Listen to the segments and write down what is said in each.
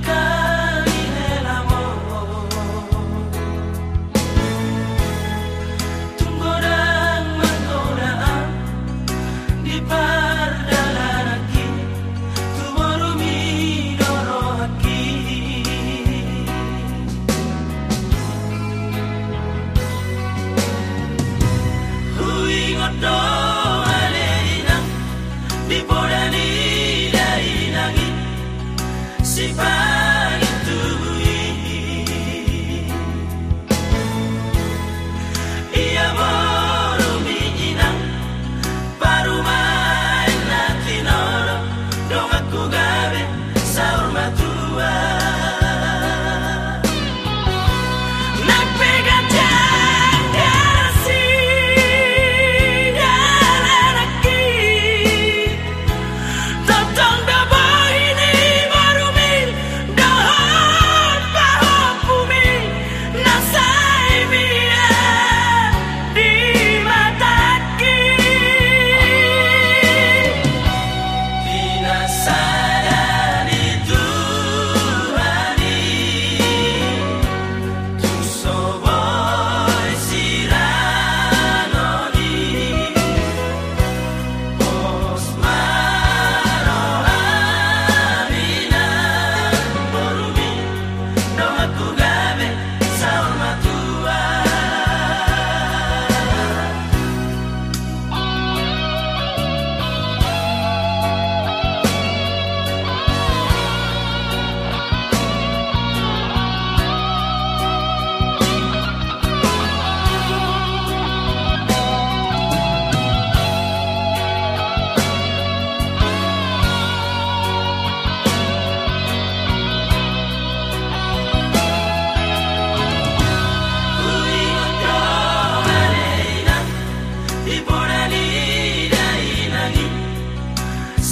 가까이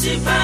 vai.